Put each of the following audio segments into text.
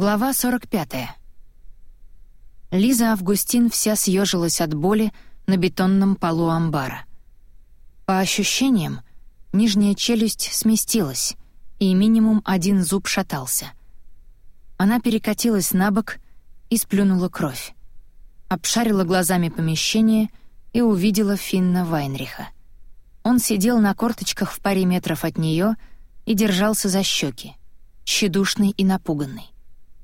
Глава 45. Лиза Августин вся съежилась от боли на бетонном полу амбара. По ощущениям, нижняя челюсть сместилась, и минимум один зуб шатался. Она перекатилась на бок и сплюнула кровь. Обшарила глазами помещение и увидела Финна Вайнриха. Он сидел на корточках в паре метров от нее и держался за щеки, тщедушный и напуганный.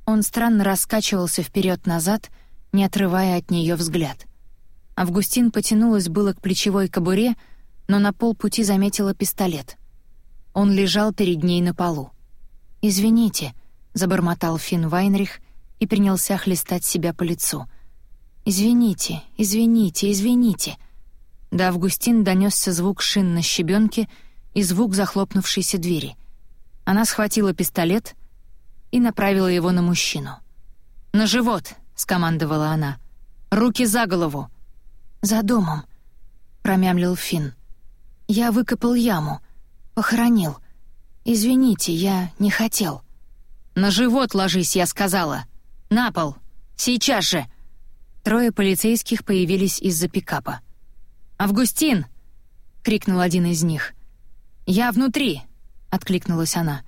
Он странно раскачивался вперед назад не отрывая от нее взгляд. Августин потянулась было к плечевой кобуре, но на полпути заметила пистолет. Он лежал перед ней на полу. «Извините», — забормотал Финн Вайнрих и принялся хлестать себя по лицу. «Извините, извините, извините». До Августин донесся звук шин на щебенке и звук захлопнувшейся двери. Она схватила пистолет и направила его на мужчину. «На живот!» — скомандовала она. «Руки за голову!» «За домом», — промямлил Финн. «Я выкопал яму, похоронил. Извините, я не хотел». «На живот ложись, я сказала! На пол! Сейчас же!» Трое полицейских появились из-за пикапа. «Августин!» — крикнул один из них. «Я внутри!» — откликнулась она.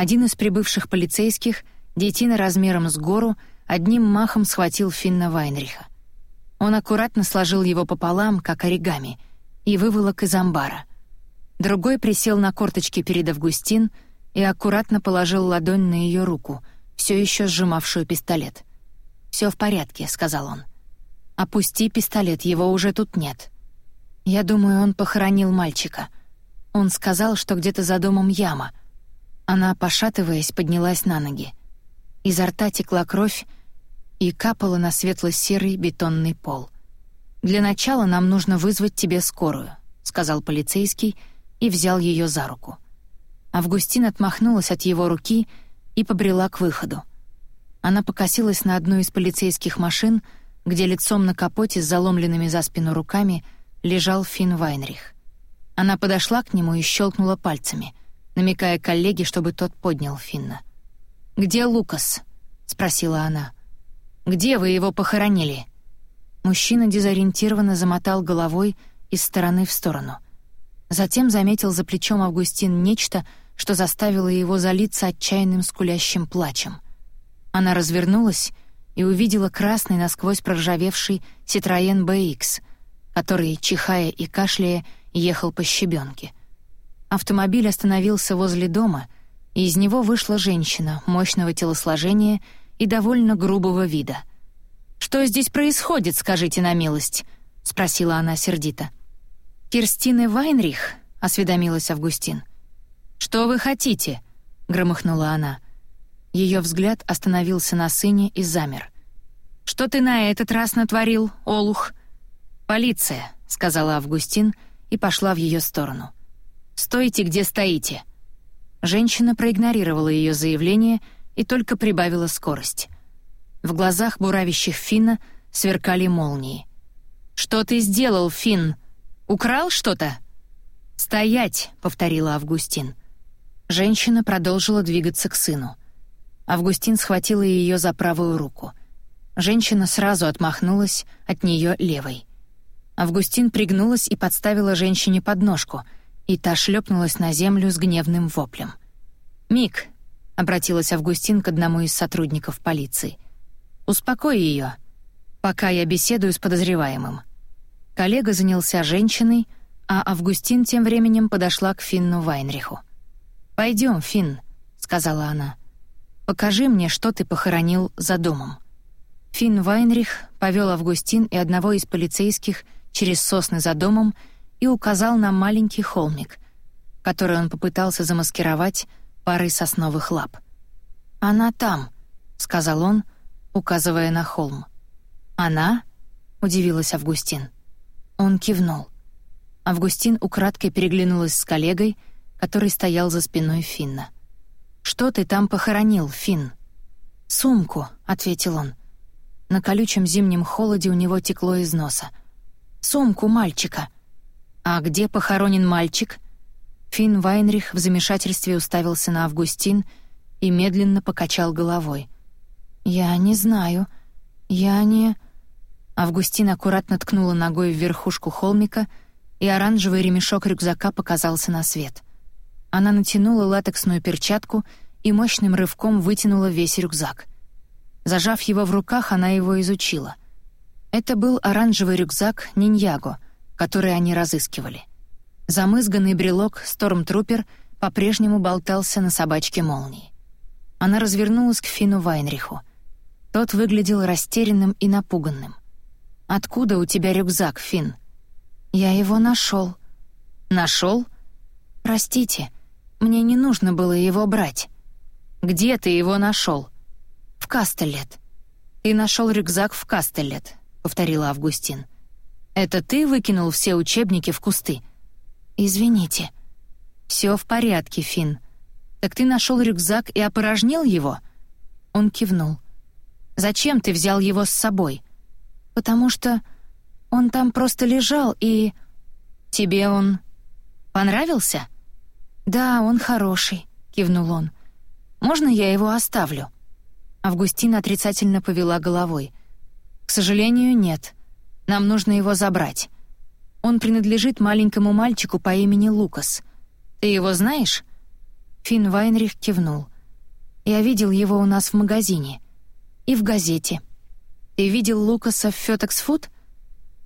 Один из прибывших полицейских, детина размером с гору, — одним махом схватил Финна Вайнриха. Он аккуратно сложил его пополам, как оригами, и выволок из амбара. Другой присел на корточки перед Августин и аккуратно положил ладонь на ее руку, все еще сжимавшую пистолет. Все в порядке», — сказал он. «Опусти пистолет, его уже тут нет». Я думаю, он похоронил мальчика. Он сказал, что где-то за домом яма. Она, пошатываясь, поднялась на ноги. Изо рта текла кровь, и капала на светло-серый бетонный пол. «Для начала нам нужно вызвать тебе скорую», — сказал полицейский и взял ее за руку. Августин отмахнулась от его руки и побрела к выходу. Она покосилась на одну из полицейских машин, где лицом на капоте с заломленными за спину руками лежал Финн Вайнрих. Она подошла к нему и щелкнула пальцами, намекая коллеге, чтобы тот поднял Финна. «Где Лукас?» — спросила она. Где вы его похоронили?» Мужчина дезориентированно замотал головой из стороны в сторону. Затем заметил за плечом Августин нечто, что заставило его залиться отчаянным скулящим плачем. Она развернулась и увидела красный насквозь проржавевший Citroёn BX, который, чихая и кашляя, ехал по щебенке. Автомобиль остановился возле дома, и из него вышла женщина мощного телосложения — и довольно грубого вида. «Что здесь происходит, скажите на милость?» — спросила она сердито. «Кирстины Вайнрих?» — осведомилась Августин. «Что вы хотите?» — громыхнула она. Ее взгляд остановился на сыне и замер. «Что ты на этот раз натворил, Олух?» «Полиция», — сказала Августин и пошла в ее сторону. «Стойте, где стоите». Женщина проигнорировала ее заявление — и только прибавила скорость. В глазах буравящих Финна сверкали молнии. «Что ты сделал, Финн? Украл что-то?» «Стоять!» — повторила Августин. Женщина продолжила двигаться к сыну. Августин схватила ее за правую руку. Женщина сразу отмахнулась от нее левой. Августин пригнулась и подставила женщине подножку, и та шлепнулась на землю с гневным воплем. «Мик, обратилась Августин к одному из сотрудников полиции. «Успокой ее, пока я беседую с подозреваемым». Коллега занялся женщиной, а Августин тем временем подошла к Финну Вайнриху. «Пойдем, Финн», — сказала она. «Покажи мне, что ты похоронил за домом». Финн Вайнрих повел Августин и одного из полицейских через сосны за домом и указал на маленький холмик, который он попытался замаскировать парой сосновых лап. «Она там», — сказал он, указывая на холм. «Она?» — удивилась Августин. Он кивнул. Августин украдкой переглянулась с коллегой, который стоял за спиной Финна. «Что ты там похоронил, Финн?» «Сумку», — ответил он. На колючем зимнем холоде у него текло из носа. «Сумку мальчика». «А где похоронен мальчик?» Финн Вайнрих в замешательстве уставился на Августин и медленно покачал головой. «Я не знаю. Я не...» Августин аккуратно ткнула ногой в верхушку холмика, и оранжевый ремешок рюкзака показался на свет. Она натянула латексную перчатку и мощным рывком вытянула весь рюкзак. Зажав его в руках, она его изучила. Это был оранжевый рюкзак «Ниньяго», который они разыскивали. Замызганный брелок «Стормтрупер» по-прежнему болтался на собачке молнии. Она развернулась к Фину Вайнриху. Тот выглядел растерянным и напуганным. «Откуда у тебя рюкзак, Фин? «Я его нашел. «Нашел?» «Простите, мне не нужно было его брать». «Где ты его нашел? «В Кастеллет». «Ты нашел рюкзак в Кастеллет», — повторила Августин. «Это ты выкинул все учебники в кусты?» «Извините». Все в порядке, Фин. Так ты нашел рюкзак и опорожнил его?» Он кивнул. «Зачем ты взял его с собой?» потому что он там просто лежал и... Тебе он понравился? Да, он хороший, кивнул он. Можно я его оставлю? Августина отрицательно повела головой. К сожалению, нет. Нам нужно его забрать. Он принадлежит маленькому мальчику по имени Лукас. Ты его знаешь? Финн Вайнрих кивнул. Я видел его у нас в магазине и в газете. «Ты видел Лукаса в Фётексфуд?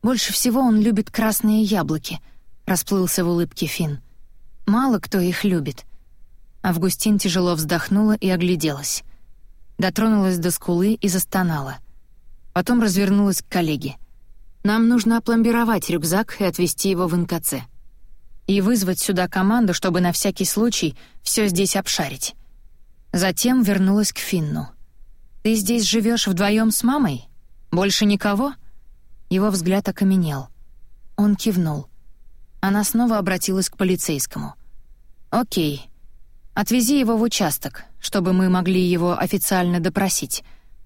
Больше всего он любит красные яблоки», — расплылся в улыбке Финн. «Мало кто их любит». Августин тяжело вздохнула и огляделась. Дотронулась до скулы и застонала. Потом развернулась к коллеге. «Нам нужно опломбировать рюкзак и отвезти его в НКЦ. И вызвать сюда команду, чтобы на всякий случай все здесь обшарить». Затем вернулась к Финну. «Ты здесь живешь вдвоем с мамой?» «Больше никого?» Его взгляд окаменел. Он кивнул. Она снова обратилась к полицейскому. «Окей. Отвези его в участок, чтобы мы могли его официально допросить.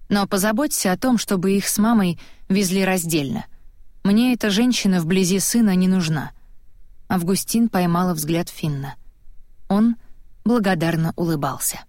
Но позаботься о том, чтобы их с мамой везли раздельно. Мне эта женщина вблизи сына не нужна». Августин поймала взгляд Финна. Он благодарно улыбался.